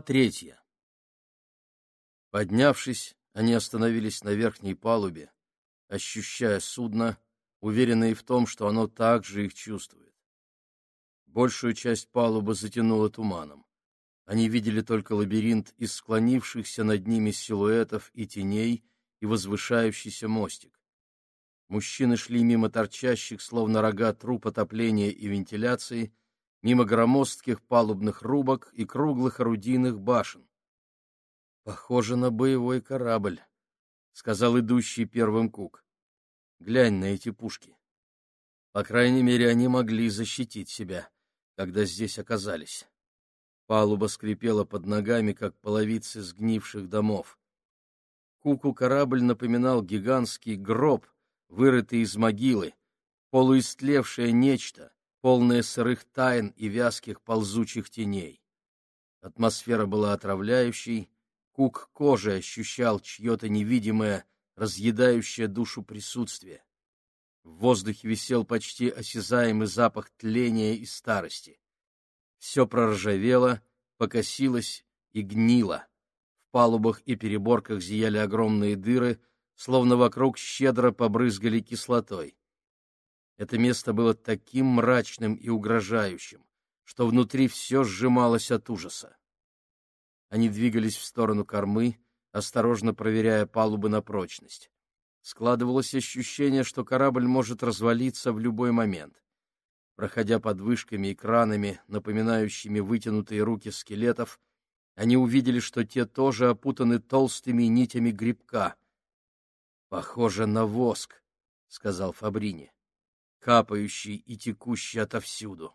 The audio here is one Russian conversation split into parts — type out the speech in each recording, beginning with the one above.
Третья. Поднявшись, они остановились на верхней палубе, ощущая судно, уверенные в том, что оно также их чувствует. Большую часть палубы затянуло туманом. Они видели только лабиринт из склонившихся над ними силуэтов и теней и возвышающийся мостик. Мужчины шли мимо торчащих, словно рога труб отопления и вентиляции, мимо громоздких палубных рубок и круглых орудийных башен. — Похоже на боевой корабль, — сказал идущий первым Кук. — Глянь на эти пушки. По крайней мере, они могли защитить себя, когда здесь оказались. Палуба скрипела под ногами, как половицы сгнивших домов. Куку корабль напоминал гигантский гроб, вырытый из могилы, полуистлевшее нечто, полное сырых тайн и вязких ползучих теней. Атмосфера была отравляющей, Кук кожей ощущал чье-то невидимое, разъедающее душу присутствие. В воздухе висел почти осязаемый запах тления и старости. Все проржавело, покосилось и гнило. В палубах и переборках зияли огромные дыры, словно вокруг щедро побрызгали кислотой. Это место было таким мрачным и угрожающим, что внутри все сжималось от ужаса. Они двигались в сторону кормы, осторожно проверяя палубы на прочность. Складывалось ощущение, что корабль может развалиться в любой момент. Проходя под вышками и кранами, напоминающими вытянутые руки скелетов, они увидели, что те тоже опутаны толстыми нитями грибка. — Похоже на воск, — сказал Фабрини капающий и текущий отовсюду.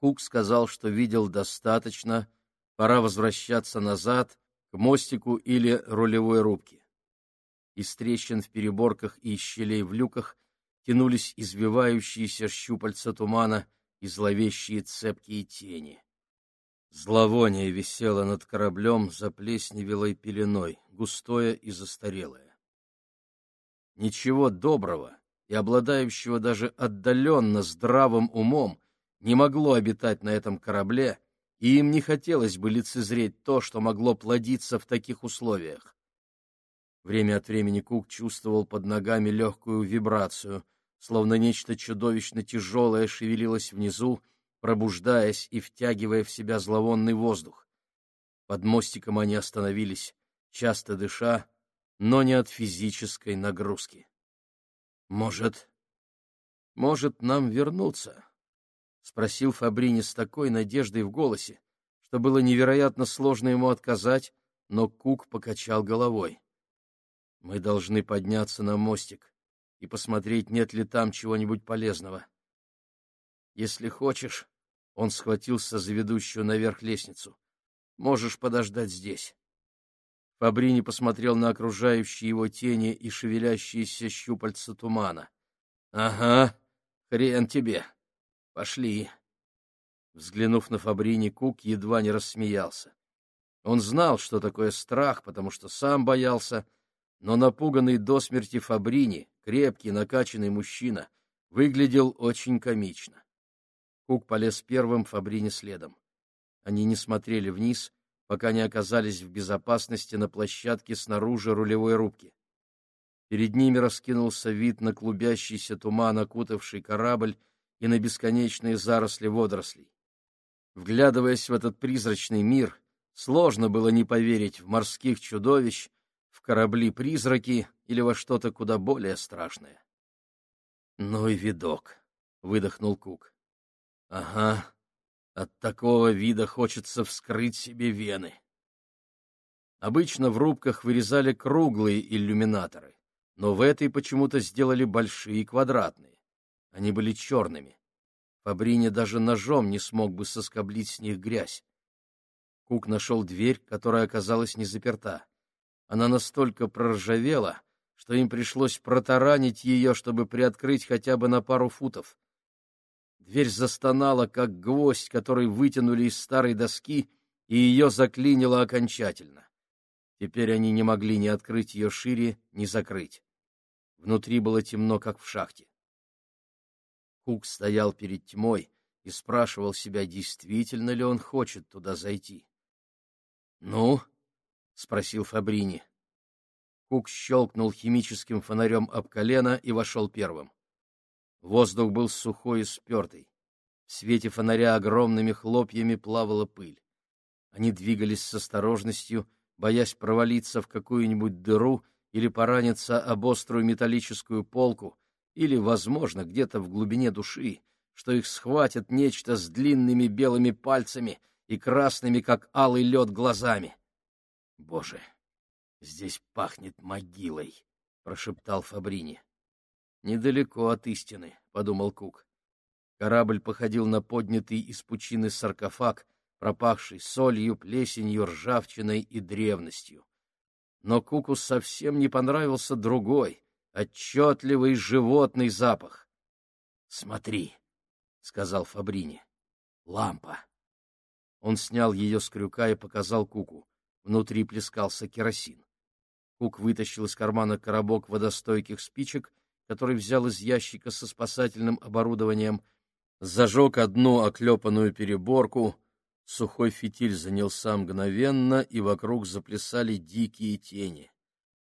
Кук сказал, что видел достаточно, пора возвращаться назад, к мостику или рулевой рубке. Из трещин в переборках и щелей в люках тянулись извивающиеся щупальца тумана и зловещие цепкие тени. Зловоние висело над кораблем заплесневелой пеленой, густое и застарелое. Ничего доброго и обладающего даже отдаленно здравым умом, не могло обитать на этом корабле, и им не хотелось бы лицезреть то, что могло плодиться в таких условиях. Время от времени Кук чувствовал под ногами легкую вибрацию, словно нечто чудовищно тяжелое шевелилось внизу, пробуждаясь и втягивая в себя зловонный воздух. Под мостиком они остановились, часто дыша, но не от физической нагрузки. Может, может нам вернуться? спросил Фабрини с такой надеждой в голосе, что было невероятно сложно ему отказать, но Кук покачал головой. Мы должны подняться на мостик и посмотреть, нет ли там чего-нибудь полезного. Если хочешь, он схватился за ведущую наверх лестницу. Можешь подождать здесь. Фабрини посмотрел на окружающие его тени и шевелящиеся щупальца тумана. — Ага, хрен тебе. Пошли. Взглянув на Фабрини, Кук едва не рассмеялся. Он знал, что такое страх, потому что сам боялся, но напуганный до смерти Фабрини, крепкий, накачанный мужчина, выглядел очень комично. Кук полез первым, Фабрини следом. Они не смотрели вниз, пока не оказались в безопасности на площадке снаружи рулевой рубки. Перед ними раскинулся вид на клубящийся туман, окутавший корабль, и на бесконечные заросли водорослей. Вглядываясь в этот призрачный мир, сложно было не поверить в морских чудовищ, в корабли-призраки или во что-то куда более страшное. — Ну и видок, — выдохнул Кук. — Ага, от такого вида хочется вскрыть себе вены. Обычно в рубках вырезали круглые иллюминаторы, но в этой почему-то сделали большие квадратные. Они были черными. Фабрини даже ножом не смог бы соскоблить с них грязь. Кук нашел дверь, которая оказалась не заперта. Она настолько проржавела, что им пришлось протаранить ее, чтобы приоткрыть хотя бы на пару футов. Дверь застонала, как гвоздь, который вытянули из старой доски, и ее заклинило окончательно. Теперь они не могли ни открыть ее шире, ни закрыть. Внутри было темно, как в шахте. Хук стоял перед тьмой и спрашивал себя, действительно ли он хочет туда зайти. «Ну?» — спросил Фабрини. Кук щелкнул химическим фонарем об колено и вошел первым. Воздух был сухой и спертый. В свете фонаря огромными хлопьями плавала пыль. Они двигались с осторожностью, боясь провалиться в какую-нибудь дыру или пораниться об острую металлическую полку, или, возможно, где-то в глубине души, что их схватит нечто с длинными белыми пальцами и красными, как алый лед, глазами. «Боже, здесь пахнет могилой!» — прошептал Фабрини. «Недалеко от истины», — подумал Кук. Корабль походил на поднятый из пучины саркофаг, пропахший солью, плесенью, ржавчиной и древностью. Но Куку совсем не понравился другой, отчетливый животный запах. — Смотри, — сказал Фабрини, — лампа. Он снял ее с крюка и показал Куку. Внутри плескался керосин. Кук вытащил из кармана коробок водостойких спичек, который взял из ящика со спасательным оборудованием, зажег одну оклепанную переборку, сухой фитиль занялся мгновенно, и вокруг заплясали дикие тени.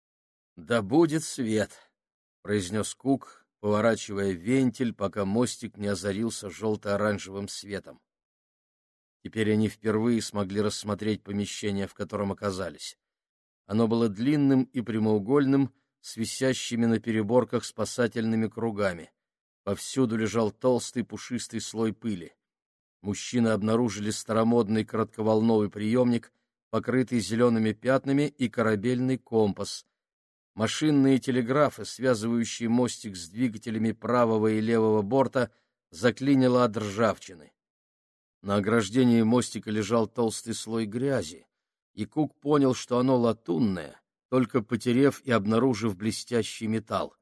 — Да будет свет! — произнес Кук, поворачивая вентиль, пока мостик не озарился желто-оранжевым светом. Теперь они впервые смогли рассмотреть помещение, в котором оказались. Оно было длинным и прямоугольным, с висящими на переборках спасательными кругами. Повсюду лежал толстый пушистый слой пыли. Мужчины обнаружили старомодный коротковолновый приемник, покрытый зелеными пятнами, и корабельный компас, Машинные телеграфы, связывающие мостик с двигателями правого и левого борта, заклинило от ржавчины. На ограждении мостика лежал толстый слой грязи, и Кук понял, что оно латунное, только потерев и обнаружив блестящий металл.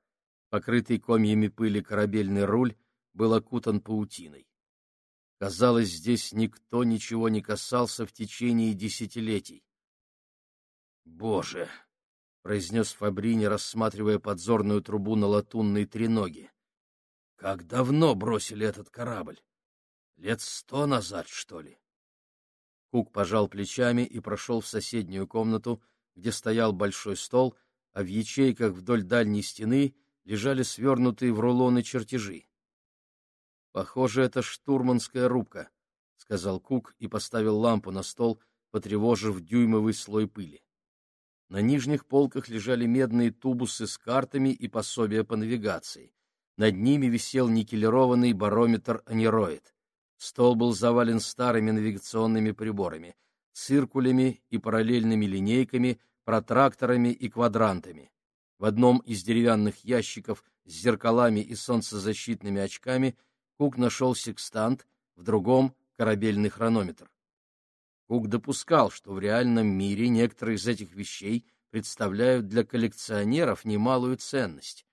Покрытый комьями пыли корабельный руль был окутан паутиной. Казалось, здесь никто ничего не касался в течение десятилетий. «Боже!» — произнес Фабрини, рассматривая подзорную трубу на латунной треноге. — Как давно бросили этот корабль? Лет сто назад, что ли? Кук пожал плечами и прошел в соседнюю комнату, где стоял большой стол, а в ячейках вдоль дальней стены лежали свернутые в рулоны чертежи. — Похоже, это штурманская рубка, — сказал Кук и поставил лампу на стол, потревожив дюймовый слой пыли. На нижних полках лежали медные тубусы с картами и пособия по навигации. Над ними висел никелированный барометр «Анероид». Стол был завален старыми навигационными приборами, циркулями и параллельными линейками, протракторами и квадрантами. В одном из деревянных ящиков с зеркалами и солнцезащитными очками Кук нашел секстант, в другом — корабельный хронометр. Кук допускал, что в реальном мире некоторые из этих вещей представляют для коллекционеров немалую ценность.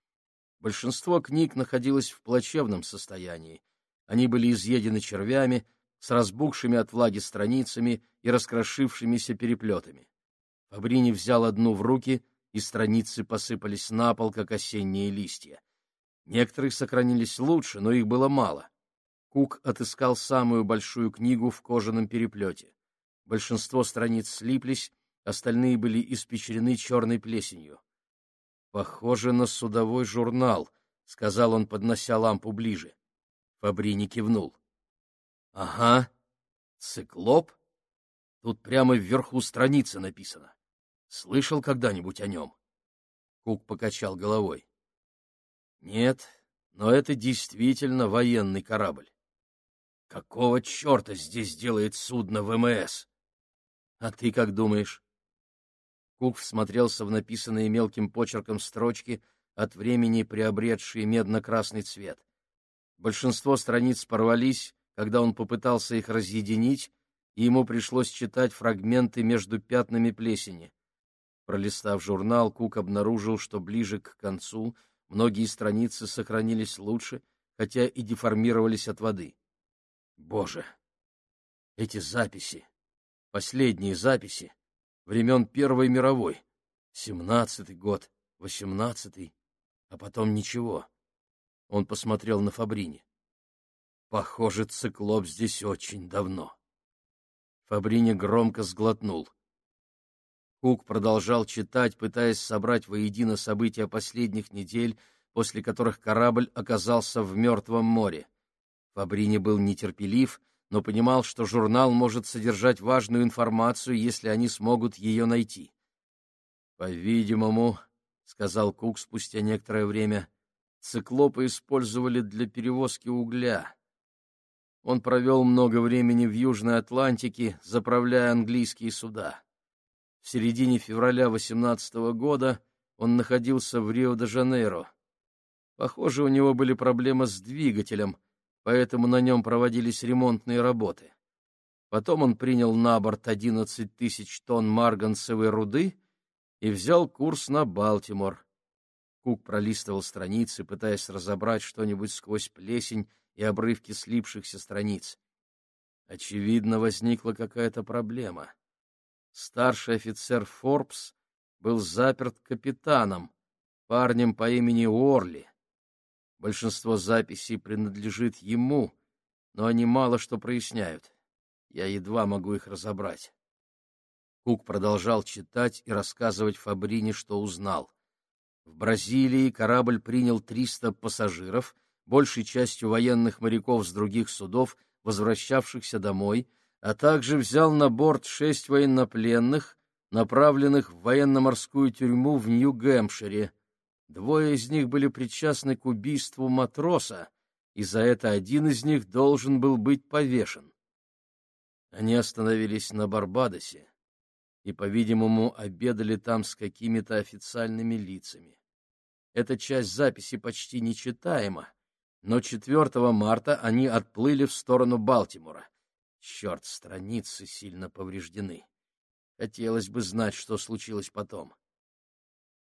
Большинство книг находилось в плачевном состоянии. Они были изъедены червями, с разбухшими от влаги страницами и раскрошившимися переплетами. Фабрини взял одну в руки, и страницы посыпались на пол, как осенние листья. Некоторые сохранились лучше, но их было мало. Кук отыскал самую большую книгу в кожаном переплете. Большинство страниц слиплись, остальные были испечрены черной плесенью. «Похоже на судовой журнал», — сказал он, поднося лампу ближе. Фабрини кивнул. «Ага, циклоп? Тут прямо вверху страницы написано. Слышал когда-нибудь о нем?» Кук покачал головой. «Нет, но это действительно военный корабль. Какого черта здесь делает судно ВМС?» А ты как думаешь? Кук всмотрелся в написанные мелким почерком строчки, от времени приобретшие медно-красный цвет. Большинство страниц порвались, когда он попытался их разъединить, и ему пришлось читать фрагменты между пятнами плесени. Пролистав журнал, Кук обнаружил, что ближе к концу многие страницы сохранились лучше, хотя и деформировались от воды. Боже! Эти записи! Последние записи времен Первой мировой. Семнадцатый год, восемнадцатый, а потом ничего. Он посмотрел на Фабрини. Похоже, циклоп здесь очень давно. Фабрини громко сглотнул. Кук продолжал читать, пытаясь собрать воедино события последних недель, после которых корабль оказался в Мертвом море. Фабрини был нетерпелив, но понимал, что журнал может содержать важную информацию, если они смогут ее найти. «По-видимому», — сказал Кук спустя некоторое время, — «циклопы использовали для перевозки угля». Он провел много времени в Южной Атлантике, заправляя английские суда. В середине февраля 18 года он находился в Рио-де-Жанейро. Похоже, у него были проблемы с двигателем, поэтому на нем проводились ремонтные работы. Потом он принял на борт 11 тысяч тонн марганцевой руды и взял курс на Балтимор. Кук пролистывал страницы, пытаясь разобрать что-нибудь сквозь плесень и обрывки слипшихся страниц. Очевидно, возникла какая-то проблема. Старший офицер Форбс был заперт капитаном, парнем по имени Орли. Большинство записей принадлежит ему, но они мало что проясняют. Я едва могу их разобрать. Кук продолжал читать и рассказывать Фабрине, что узнал. В Бразилии корабль принял 300 пассажиров, большей частью военных моряков с других судов, возвращавшихся домой, а также взял на борт шесть военнопленных, направленных в военно-морскую тюрьму в Нью-Гэмпшире. Двое из них были причастны к убийству матроса, и за это один из них должен был быть повешен. Они остановились на Барбадосе и, по-видимому, обедали там с какими-то официальными лицами. Эта часть записи почти нечитаема, но 4 марта они отплыли в сторону Балтимора. Черт, страницы сильно повреждены. Хотелось бы знать, что случилось потом.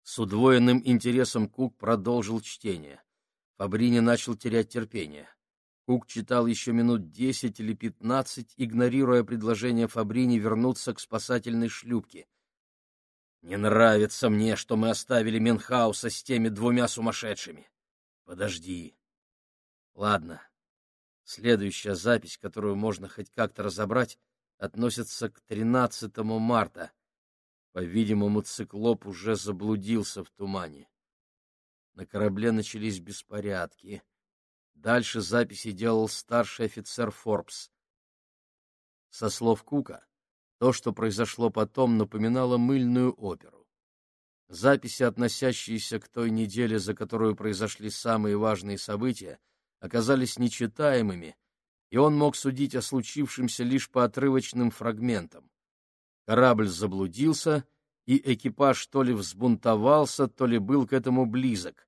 С удвоенным интересом Кук продолжил чтение. Фабрини начал терять терпение. Кук читал еще минут десять или пятнадцать, игнорируя предложение Фабрини вернуться к спасательной шлюпке. «Не нравится мне, что мы оставили Менхауса с теми двумя сумасшедшими. Подожди. Ладно, Следующая запись, которую можно хоть как-то разобрать, относится к 13 марта. По-видимому, циклоп уже заблудился в тумане. На корабле начались беспорядки. Дальше записи делал старший офицер Форбс. Со слов Кука, то, что произошло потом, напоминало мыльную оперу. Записи, относящиеся к той неделе, за которую произошли самые важные события, оказались нечитаемыми, и он мог судить о случившемся лишь по отрывочным фрагментам. Корабль заблудился, и экипаж то ли взбунтовался, то ли был к этому близок.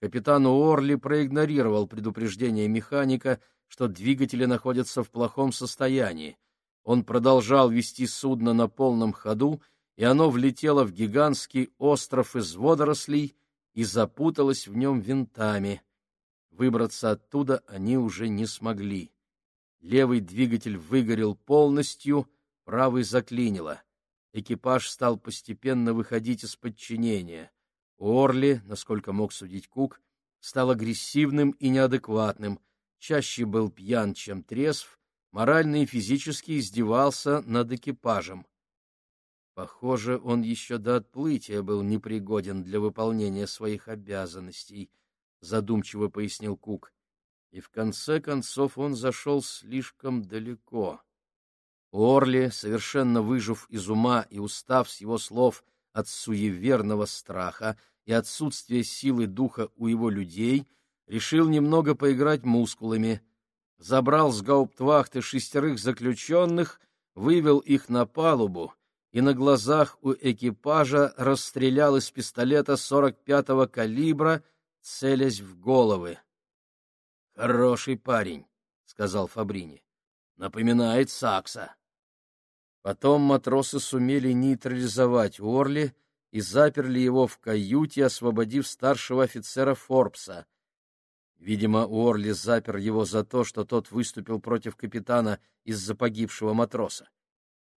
Капитан Уорли проигнорировал предупреждение механика, что двигатели находятся в плохом состоянии. Он продолжал вести судно на полном ходу, и оно влетело в гигантский остров из водорослей и запуталось в нем винтами. Выбраться оттуда они уже не смогли. Левый двигатель выгорел полностью, правый заклинило. Экипаж стал постепенно выходить из подчинения. Орли, насколько мог судить Кук, стал агрессивным и неадекватным, чаще был пьян, чем трезв, морально и физически издевался над экипажем. Похоже, он еще до отплытия был непригоден для выполнения своих обязанностей —— задумчиво пояснил Кук. И в конце концов он зашел слишком далеко. Орли, совершенно выжив из ума и устав с его слов от суеверного страха и отсутствия силы духа у его людей, решил немного поиграть мускулами, забрал с гауптвахты шестерых заключенных, вывел их на палубу и на глазах у экипажа расстрелял из пистолета 45-го калибра целясь в головы. «Хороший парень», — сказал Фабрини. «Напоминает Сакса». Потом матросы сумели нейтрализовать Орли и заперли его в каюте, освободив старшего офицера Форбса. Видимо, Уорли запер его за то, что тот выступил против капитана из-за погибшего матроса.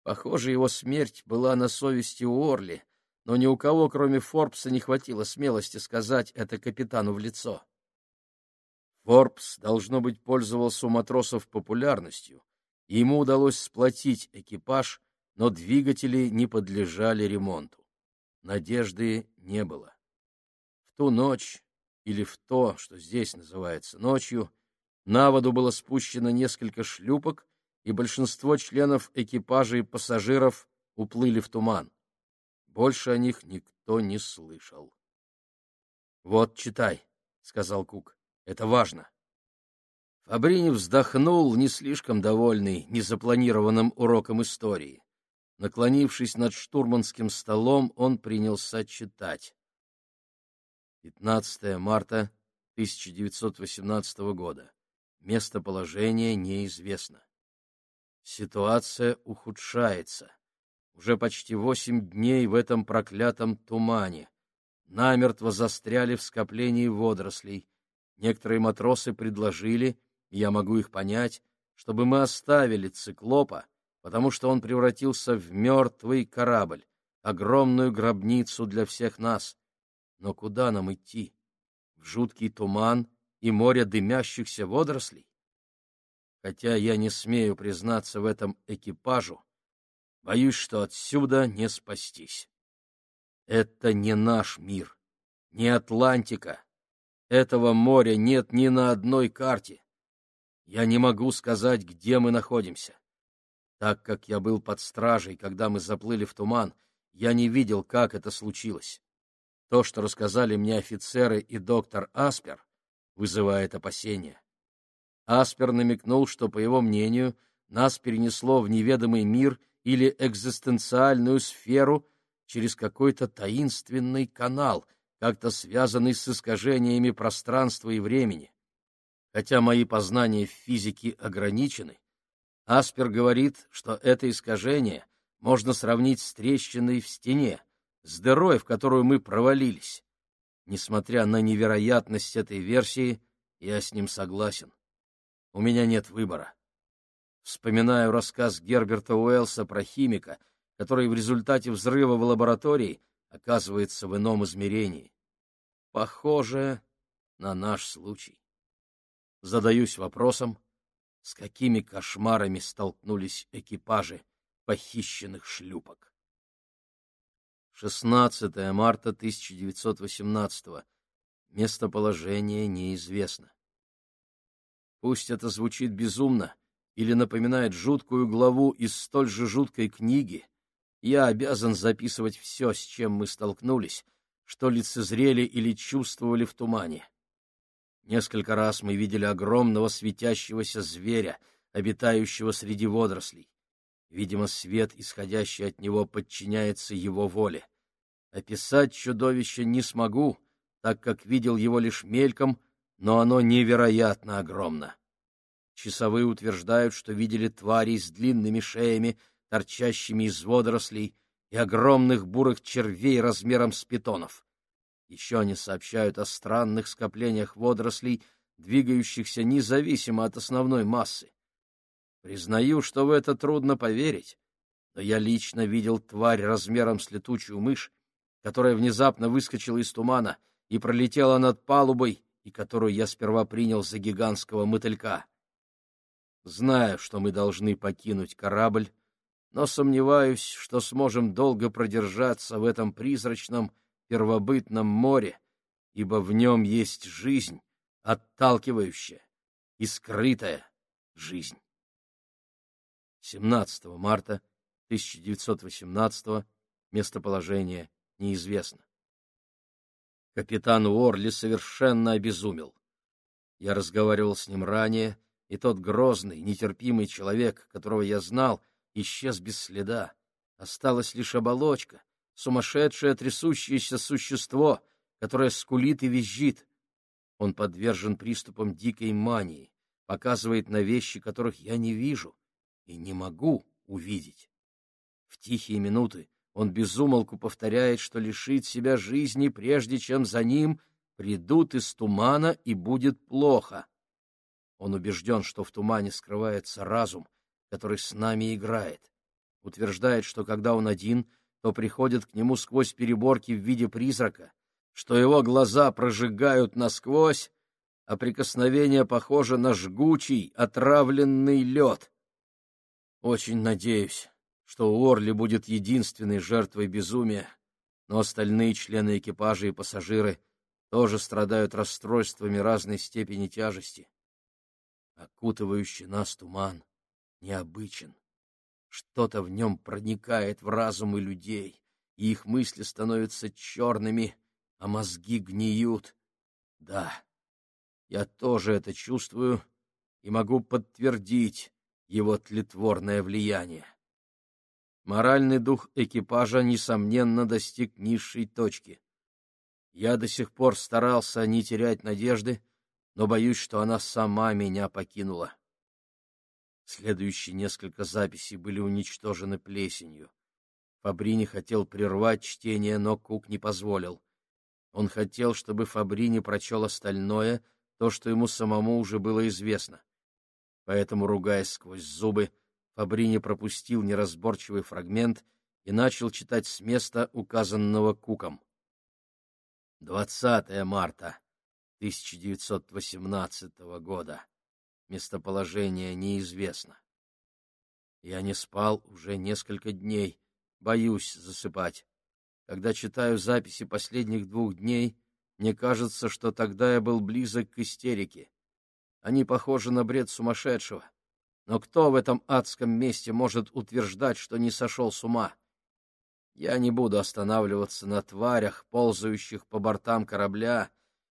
Похоже, его смерть была на совести Уорли, но ни у кого, кроме Форбса, не хватило смелости сказать это капитану в лицо. Форбс, должно быть, пользовался у матросов популярностью, и ему удалось сплотить экипаж, но двигатели не подлежали ремонту. Надежды не было. В ту ночь, или в то, что здесь называется ночью, на воду было спущено несколько шлюпок, и большинство членов экипажа и пассажиров уплыли в туман. Больше о них никто не слышал. — Вот, читай, — сказал Кук. — Это важно. Фабрини вздохнул, не слишком довольный незапланированным уроком истории. Наклонившись над штурманским столом, он принялся читать. 15 марта 1918 года. Местоположение неизвестно. Ситуация ухудшается. Уже почти восемь дней в этом проклятом тумане. Намертво застряли в скоплении водорослей. Некоторые матросы предложили, я могу их понять, чтобы мы оставили циклопа, потому что он превратился в мертвый корабль, огромную гробницу для всех нас. Но куда нам идти? В жуткий туман и море дымящихся водорослей? Хотя я не смею признаться в этом экипажу, боюсь, что отсюда не спастись. Это не наш мир, не Атлантика. Этого моря нет ни на одной карте. Я не могу сказать, где мы находимся. Так как я был под стражей, когда мы заплыли в туман, я не видел, как это случилось. То, что рассказали мне офицеры и доктор Аспер, вызывает опасения. Аспер намекнул, что, по его мнению, нас перенесло в неведомый мир или экзистенциальную сферу через какой-то таинственный канал, как-то связанный с искажениями пространства и времени. Хотя мои познания в физике ограничены, Аспер говорит, что это искажение можно сравнить с трещиной в стене, с дырой, в которую мы провалились. Несмотря на невероятность этой версии, я с ним согласен. У меня нет выбора. Вспоминаю рассказ Герберта Уэллса про химика, который в результате взрыва в лаборатории оказывается в ином измерении. Похоже на наш случай. Задаюсь вопросом, с какими кошмарами столкнулись экипажи похищенных шлюпок. 16 марта 1918 Местоположение неизвестно. Пусть это звучит безумно или напоминает жуткую главу из столь же жуткой книги, я обязан записывать все, с чем мы столкнулись, что лицезрели или чувствовали в тумане. Несколько раз мы видели огромного светящегося зверя, обитающего среди водорослей. Видимо, свет, исходящий от него, подчиняется его воле. Описать чудовище не смогу, так как видел его лишь мельком, но оно невероятно огромно. Часовые утверждают, что видели тварей с длинными шеями, торчащими из водорослей, и огромных бурых червей размером с питонов. Еще они сообщают о странных скоплениях водорослей, двигающихся независимо от основной массы. Признаю, что в это трудно поверить, но я лично видел тварь размером с летучую мышь, которая внезапно выскочила из тумана и пролетела над палубой, и которую я сперва принял за гигантского мотылька. Знаю, что мы должны покинуть корабль, но сомневаюсь, что сможем долго продержаться в этом призрачном первобытном море, ибо в нем есть жизнь, отталкивающая и скрытая жизнь. 17 марта 1918 местоположение неизвестно. Капитан Уорли совершенно обезумел. Я разговаривал с ним ранее, и тот грозный, нетерпимый человек, которого я знал, исчез без следа. Осталась лишь оболочка, сумасшедшее трясущееся существо, которое скулит и визжит. Он подвержен приступам дикой мании, показывает на вещи, которых я не вижу и не могу увидеть. В тихие минуты он безумолку повторяет, что лишит себя жизни, прежде чем за ним придут из тумана и будет плохо. Он убежден, что в тумане скрывается разум, который с нами играет. Утверждает, что когда он один — то приходит к нему сквозь переборки в виде призрака, что его глаза прожигают насквозь, а прикосновение похоже на жгучий, отравленный лед. Очень надеюсь, что Уорли будет единственной жертвой безумия, но остальные члены экипажа и пассажиры тоже страдают расстройствами разной степени тяжести. Окутывающий нас туман необычен. Что-то в нем проникает в разумы людей, и их мысли становятся черными, а мозги гниют. Да, я тоже это чувствую и могу подтвердить его тлетворное влияние. Моральный дух экипажа, несомненно, достиг низшей точки. Я до сих пор старался не терять надежды, но боюсь, что она сама меня покинула. Следующие несколько записей были уничтожены плесенью. Фабрини хотел прервать чтение, но Кук не позволил. Он хотел, чтобы Фабрини прочел остальное, то, что ему самому уже было известно. Поэтому, ругаясь сквозь зубы, Фабрини пропустил неразборчивый фрагмент и начал читать с места, указанного Куком. 20 марта 1918 года. Местоположение неизвестно. Я не спал уже несколько дней, боюсь засыпать. Когда читаю записи последних двух дней, мне кажется, что тогда я был близок к истерике. Они похожи на бред сумасшедшего. Но кто в этом адском месте может утверждать, что не сошел с ума? Я не буду останавливаться на тварях, ползающих по бортам корабля,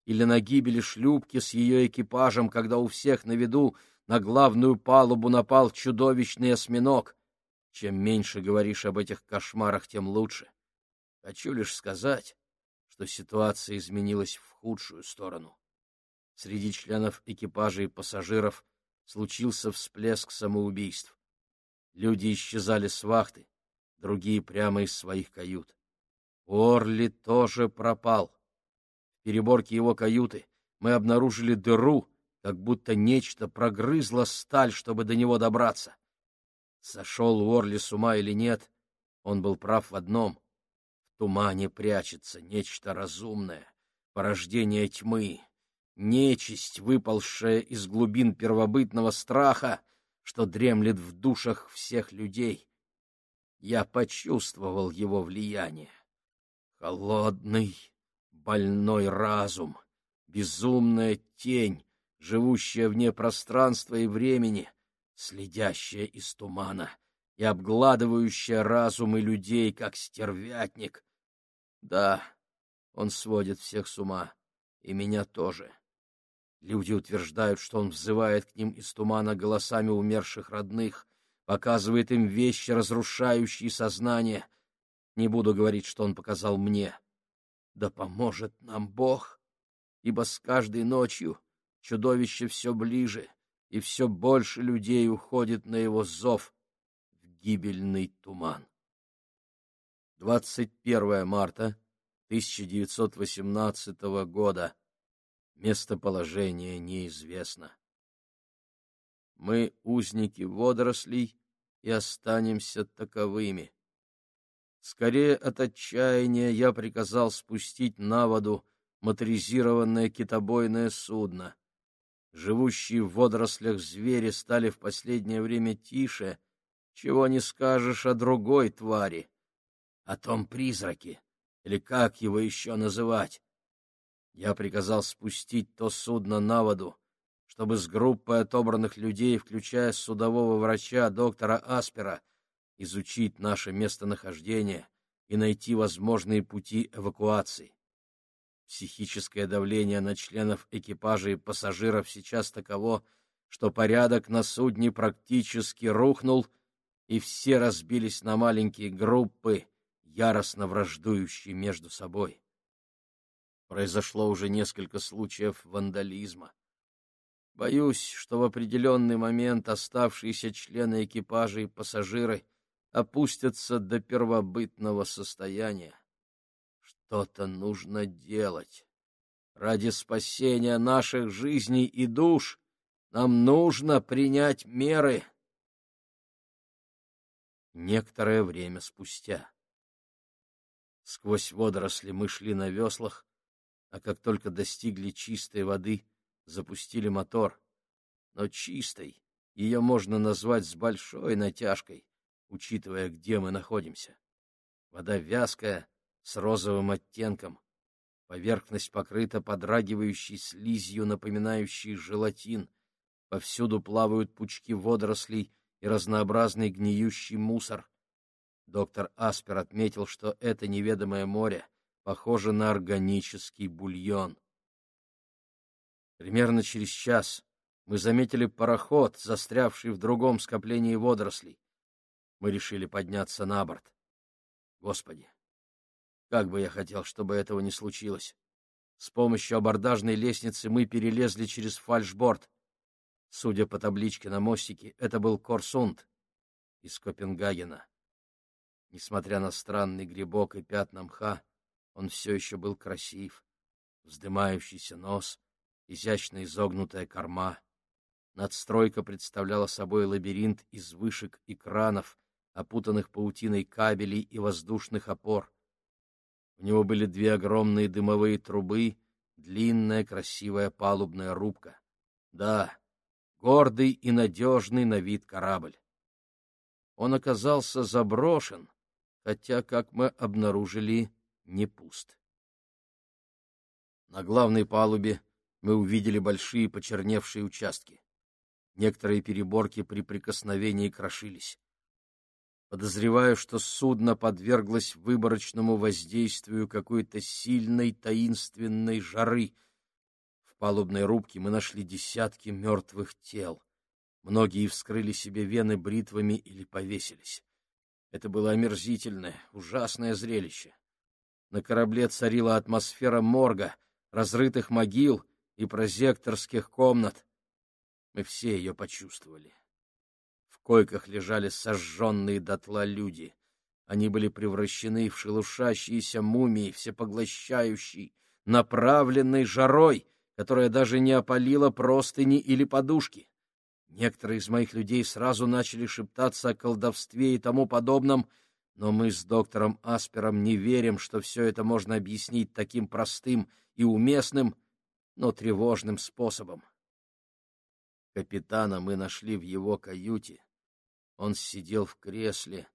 или на гибели шлюпки с ее экипажем, когда у всех на виду на главную палубу напал чудовищный осьминог. Чем меньше говоришь об этих кошмарах, тем лучше. Хочу лишь сказать, что ситуация изменилась в худшую сторону. Среди членов экипажа и пассажиров случился всплеск самоубийств. Люди исчезали с вахты, другие прямо из своих кают. Орли тоже пропал. Переборке его каюты мы обнаружили дыру, как будто нечто прогрызло сталь, чтобы до него добраться. Сошел Уорли с ума или нет, он был прав в одном. В тумане прячется нечто разумное, порождение тьмы, нечисть, выползшая из глубин первобытного страха, что дремлет в душах всех людей. Я почувствовал его влияние. Холодный, больной разум, безумная тень, живущая вне пространства и времени, следящая из тумана и обгладывающая разумы людей, как стервятник. Да, он сводит всех с ума, и меня тоже. Люди утверждают, что он взывает к ним из тумана голосами умерших родных, показывает им вещи, разрушающие сознание. Не буду говорить, что он показал мне. Да поможет нам Бог, ибо с каждой ночью чудовище все ближе, и все больше людей уходит на его зов в гибельный туман. 21 марта 1918 года. Местоположение неизвестно. Мы узники водорослей и останемся таковыми. Скорее от отчаяния я приказал спустить на воду моторизированное китобойное судно. Живущие в водорослях звери стали в последнее время тише, чего не скажешь о другой твари, о том призраке, или как его еще называть. Я приказал спустить то судно на воду, чтобы с группой отобранных людей, включая судового врача доктора Аспера, изучить наше местонахождение и найти возможные пути эвакуации. Психическое давление на членов экипажа и пассажиров сейчас таково, что порядок на судне практически рухнул, и все разбились на маленькие группы, яростно враждующие между собой. Произошло уже несколько случаев вандализма. Боюсь, что в определенный момент оставшиеся члены экипажа и пассажиры опустятся до первобытного состояния. Что-то нужно делать. Ради спасения наших жизней и душ нам нужно принять меры. Некоторое время спустя. Сквозь водоросли мы шли на веслах, а как только достигли чистой воды, запустили мотор. Но чистой ее можно назвать с большой натяжкой, учитывая, где мы находимся. Вода вязкая, с розовым оттенком. Поверхность покрыта подрагивающей слизью, напоминающей желатин. Повсюду плавают пучки водорослей и разнообразный гниющий мусор. Доктор Аспер отметил, что это неведомое море похоже на органический бульон. Примерно через час мы заметили пароход, застрявший в другом скоплении водорослей. Мы решили подняться на борт. Господи, как бы я хотел, чтобы этого не случилось. С помощью абордажной лестницы мы перелезли через фальшборд. Судя по табличке на мостике, это был Корсунд из Копенгагена. Несмотря на странный грибок и пятна мха, он все еще был красив. Вздымающийся нос, изящно изогнутая корма. Надстройка представляла собой лабиринт из вышек и кранов, опутанных паутиной кабелей и воздушных опор. У него были две огромные дымовые трубы, длинная красивая палубная рубка. Да, гордый и надежный на вид корабль. Он оказался заброшен, хотя, как мы обнаружили, не пуст. На главной палубе мы увидели большие почерневшие участки. Некоторые переборки при прикосновении крошились. Подозреваю, что судно подверглось выборочному воздействию какой-то сильной таинственной жары. В палубной рубке мы нашли десятки мертвых тел. Многие вскрыли себе вены бритвами или повесились. Это было омерзительное, ужасное зрелище. На корабле царила атмосфера морга, разрытых могил и прозекторских комнат. Мы все ее почувствовали. Койках лежали сожженные дотла люди. Они были превращены в шелушащиеся мумии, всепоглощающей, направленной жарой, которая даже не опалила простыни или подушки. Некоторые из моих людей сразу начали шептаться о колдовстве и тому подобном, но мы с доктором Аспером не верим, что все это можно объяснить таким простым и уместным, но тревожным способом. Капитана мы нашли в его каюте. Он сидел в кресле.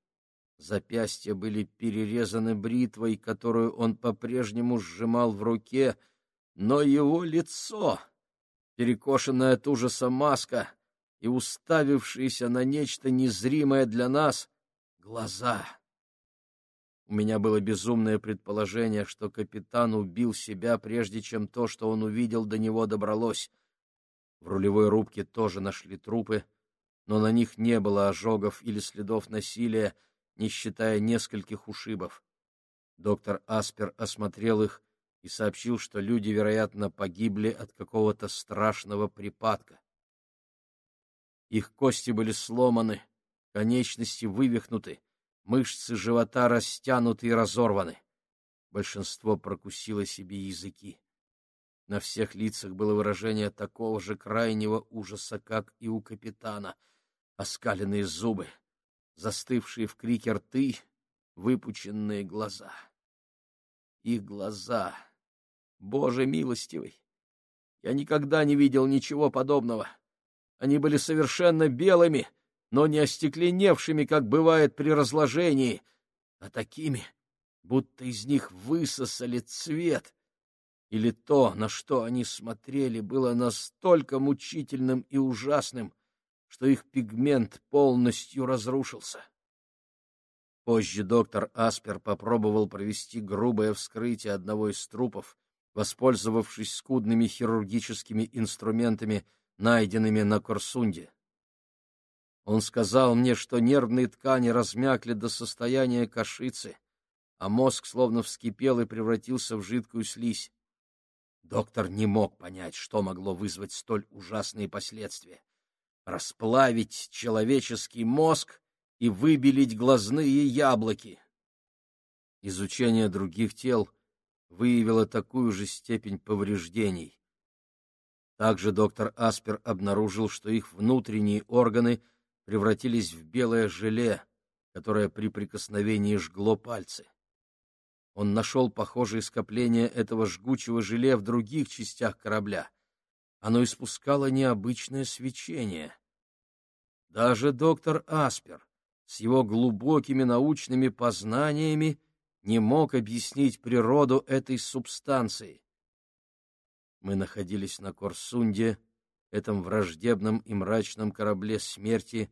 Запястья были перерезаны бритвой, которую он по-прежнему сжимал в руке, но его лицо, перекошенная от ужаса маска и уставившиеся на нечто незримое для нас глаза — у меня было безумное предположение, что капитан убил себя, прежде чем то, что он увидел, до него добралось. В рулевой рубке тоже нашли трупы, но на них не было ожогов или следов насилия, не считая нескольких ушибов. Доктор Аспер осмотрел их и сообщил, что люди, вероятно, погибли от какого-то страшного припадка. Их кости были сломаны, конечности вывихнуты, Мышцы живота растянуты и разорваны. Большинство прокусило себе языки. На всех лицах было выражение такого же крайнего ужаса, как и у капитана. Оскаленные зубы, застывшие в крике рты, выпученные глаза. Их глаза. Боже милостивый! Я никогда не видел ничего подобного. Они были совершенно белыми — но не остекленевшими, как бывает при разложении, а такими, будто из них высосали цвет. Или то, на что они смотрели, было настолько мучительным и ужасным, что их пигмент полностью разрушился. Позже доктор Аспер попробовал провести грубое вскрытие одного из трупов, воспользовавшись скудными хирургическими инструментами, найденными на Корсунде. Он сказал мне, что нервные ткани размякли до состояния кашицы, а мозг словно вскипел и превратился в жидкую слизь. Доктор не мог понять, что могло вызвать столь ужасные последствия. Расплавить человеческий мозг и выбелить глазные яблоки. Изучение других тел выявило такую же степень повреждений. Также доктор Аспер обнаружил, что их внутренние органы — превратились в белое желе, которое при прикосновении жгло пальцы. Он нашел похожие скопления этого жгучего желе в других частях корабля. Оно испускало необычное свечение. Даже доктор Аспер, с его глубокими научными познаниями не мог объяснить природу этой субстанции. Мы находились на Корсунде, этом враждебном и мрачном корабле смерти,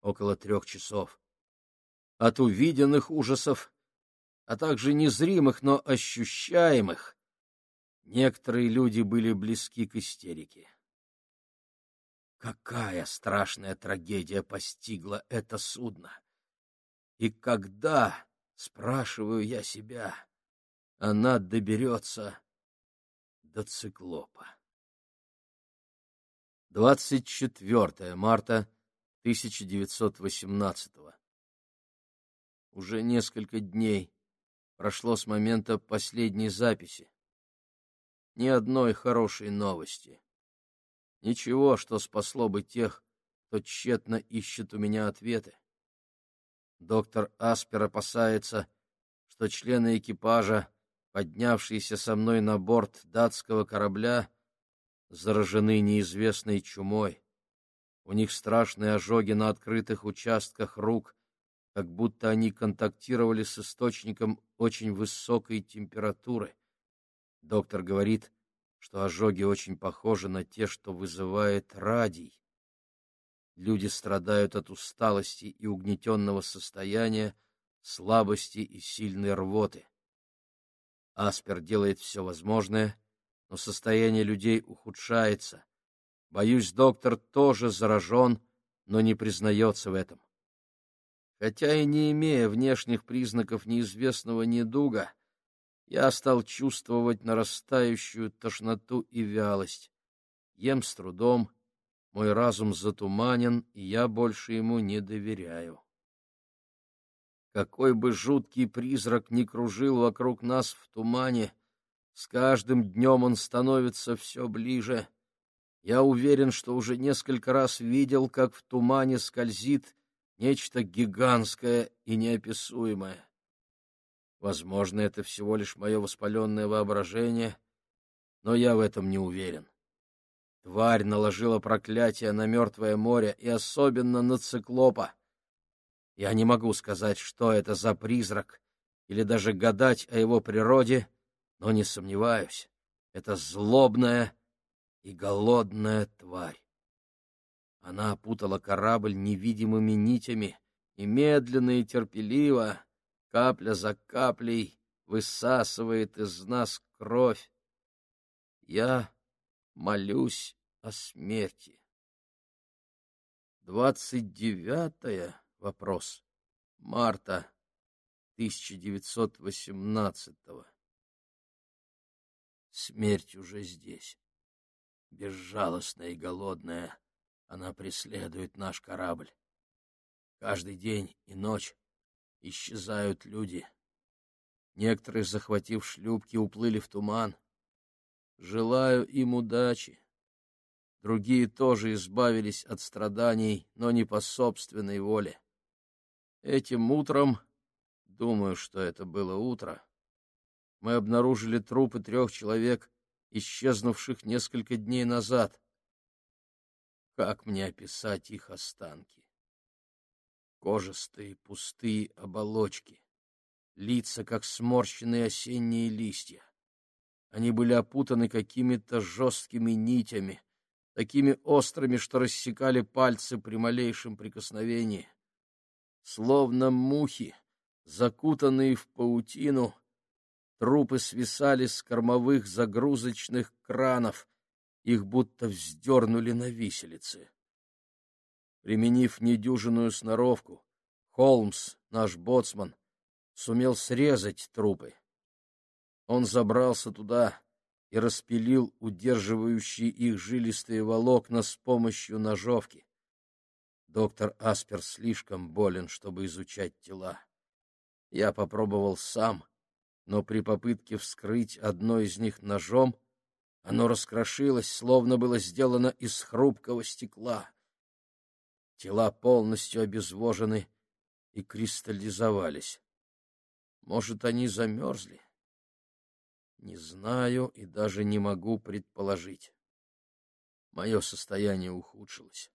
около трех часов. От увиденных ужасов, а также незримых, но ощущаемых, некоторые люди были близки к истерике. Какая страшная трагедия постигла это судно! И когда, спрашиваю я себя, она доберется до циклопа? 24 марта 1918 Уже несколько дней прошло с момента последней записи. Ни одной хорошей новости. Ничего, что спасло бы тех, кто тщетно ищет у меня ответы. Доктор Аспер опасается, что члены экипажа, поднявшиеся со мной на борт датского корабля, заражены неизвестной чумой. У них страшные ожоги на открытых участках рук, как будто они контактировали с источником очень высокой температуры. Доктор говорит, что ожоги очень похожи на те, что вызывает радий. Люди страдают от усталости и угнетенного состояния, слабости и сильной рвоты. Аспер делает все возможное, но состояние людей ухудшается. Боюсь, доктор тоже заражен, но не признается в этом. Хотя и не имея внешних признаков неизвестного недуга, я стал чувствовать нарастающую тошноту и вялость. Ем с трудом, мой разум затуманен, и я больше ему не доверяю. Какой бы жуткий призрак ни кружил вокруг нас в тумане, с каждым днем он становится все ближе. Я уверен, что уже несколько раз видел, как в тумане скользит нечто гигантское и неописуемое. Возможно, это всего лишь мое воспаленное воображение, но я в этом не уверен. Тварь наложила проклятие на мертвое море и особенно на циклопа. Я не могу сказать, что это за призрак, или даже гадать о его природе, но не сомневаюсь, это злобная и голодная тварь. Она опутала корабль невидимыми нитями и медленно и терпеливо капля за каплей высасывает из нас кровь. Я молюсь о смерти. Двадцать девятое вопрос. Марта 1918-го. Смерть уже здесь. Безжалостная и голодная, она преследует наш корабль. Каждый день и ночь исчезают люди. Некоторые, захватив шлюпки, уплыли в туман. Желаю им удачи. Другие тоже избавились от страданий, но не по собственной воле. Этим утром, думаю, что это было утро, мы обнаружили трупы трех человек, исчезнувших несколько дней назад. Как мне описать их останки? Кожистые пустые оболочки, лица, как сморщенные осенние листья. Они были опутаны какими-то жесткими нитями, такими острыми, что рассекали пальцы при малейшем прикосновении. Словно мухи, закутанные в паутину, трупы свисали с кормовых загрузочных кранов, их будто вздернули на виселице. Применив недюжинную сноровку, Холмс, наш боцман, сумел срезать трупы. Он забрался туда и распилил удерживающие их жилистые волокна с помощью ножовки. Доктор Аспер слишком болен, чтобы изучать тела. Я попробовал сам, но при попытке вскрыть одно из них ножом оно раскрошилось, словно было сделано из хрупкого стекла. Тела полностью обезвожены и кристаллизовались. Может, они замерзли? Не знаю и даже не могу предположить. Мое состояние ухудшилось.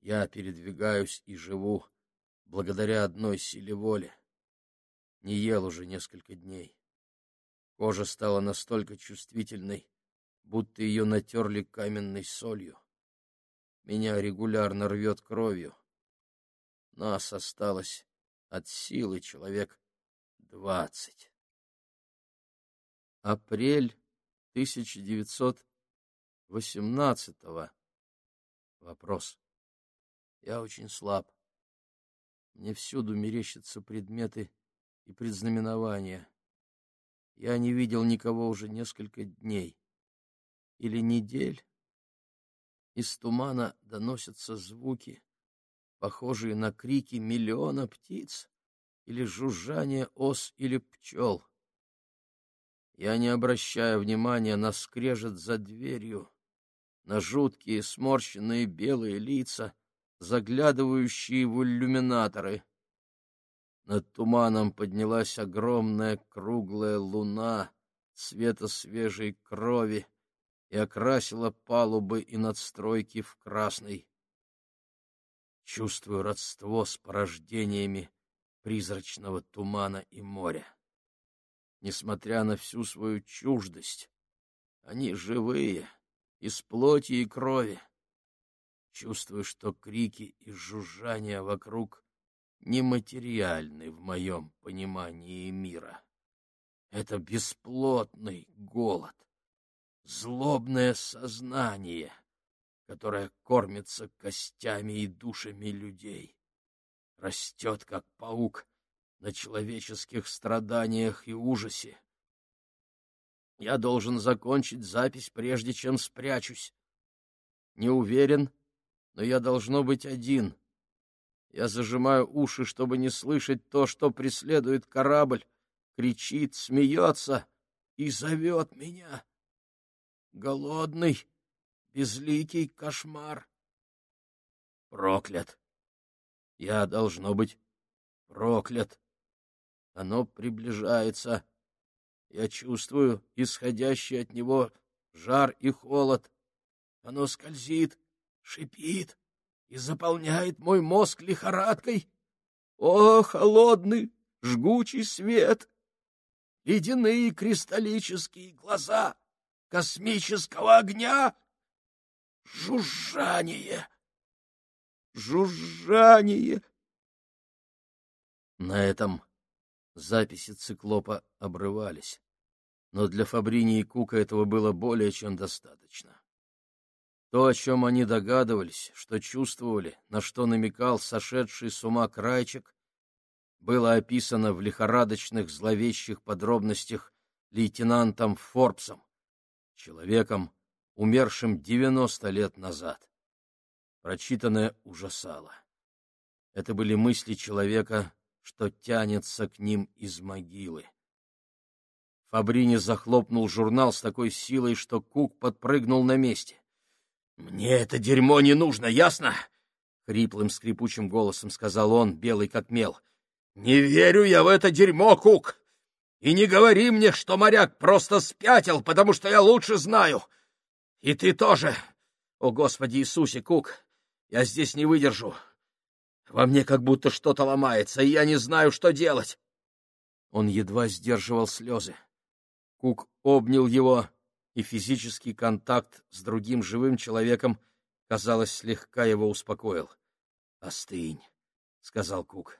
Я передвигаюсь и живу благодаря одной силе воли. Не ел уже несколько дней. Кожа стала настолько чувствительной, будто ее натерли каменной солью. Меня регулярно рвет кровью. Нас осталось от силы человек двадцать. Апрель 1918-го. Вопрос. Я очень слаб. Мне всюду мерещатся предметы и предзнаменования. Я не видел никого уже несколько дней или недель. Из тумана доносятся звуки, похожие на крики миллиона птиц или жужжание ос или пчел. Я не обращаю внимания на скрежет за дверью, на жуткие сморщенные белые лица, заглядывающие в иллюминаторы. Над туманом поднялась огромная круглая луна цвета свежей крови и окрасила палубы и надстройки в красный. Чувствую родство с порождениями призрачного тумана и моря. Несмотря на всю свою чуждость, они живые, из плоти и крови. Чувствую, что крики и жужжания вокруг нематериальны в моем понимании мира. Это бесплотный голод, злобное сознание, которое кормится костями и душами людей, растет, как паук, на человеческих страданиях и ужасе. Я должен закончить запись, прежде чем спрячусь. Не уверен, но я должно быть один. Я зажимаю уши, чтобы не слышать то, что преследует корабль, кричит, смеется и зовет меня. Голодный, безликий кошмар. Проклят. Я, должно быть, проклят. Оно приближается. Я чувствую исходящий от него жар и холод. Оно скользит, шипит и заполняет мой мозг лихорадкой. О, холодный, жгучий свет! Ледяные кристаллические глаза космического огня! Жужжание! Жужжание! На этом записи циклопа обрывались, но для Фабрини и Кука этого было более чем достаточно. То, о чем они догадывались, что чувствовали, на что намекал сошедший с ума крайчик, было описано в лихорадочных зловещих подробностях лейтенантом Форбсом, человеком, умершим девяносто лет назад. Прочитанное ужасало. Это были мысли человека, что тянется к ним из могилы. Фабрини захлопнул журнал с такой силой, что Кук подпрыгнул на месте. «Мне это дерьмо не нужно, ясно?» — хриплым скрипучим голосом сказал он, белый как мел. «Не верю я в это дерьмо, Кук! И не говори мне, что моряк просто спятил, потому что я лучше знаю. И ты тоже. О, Господи Иисусе, Кук, я здесь не выдержу. Во мне как будто что-то ломается, и я не знаю, что делать». Он едва сдерживал слезы. Кук обнял его и физический контакт с другим живым человеком, казалось, слегка его успокоил. — Остынь, — сказал Кук. —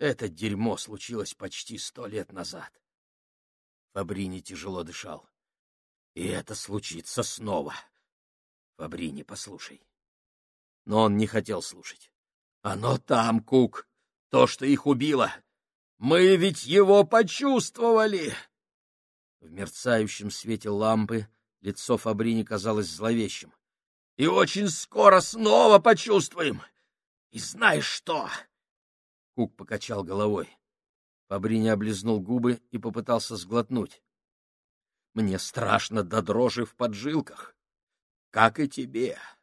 Это дерьмо случилось почти сто лет назад. Фабрини тяжело дышал. — И это случится снова. Фабрини, послушай. Но он не хотел слушать. — Оно там, Кук, то, что их убило. Мы ведь его почувствовали! — в мерцающем свете лампы лицо Фабрини казалось зловещим. — И очень скоро снова почувствуем! И знаешь что? Кук покачал головой. Фабрини облизнул губы и попытался сглотнуть. — Мне страшно до дрожи в поджилках. Как и тебе. —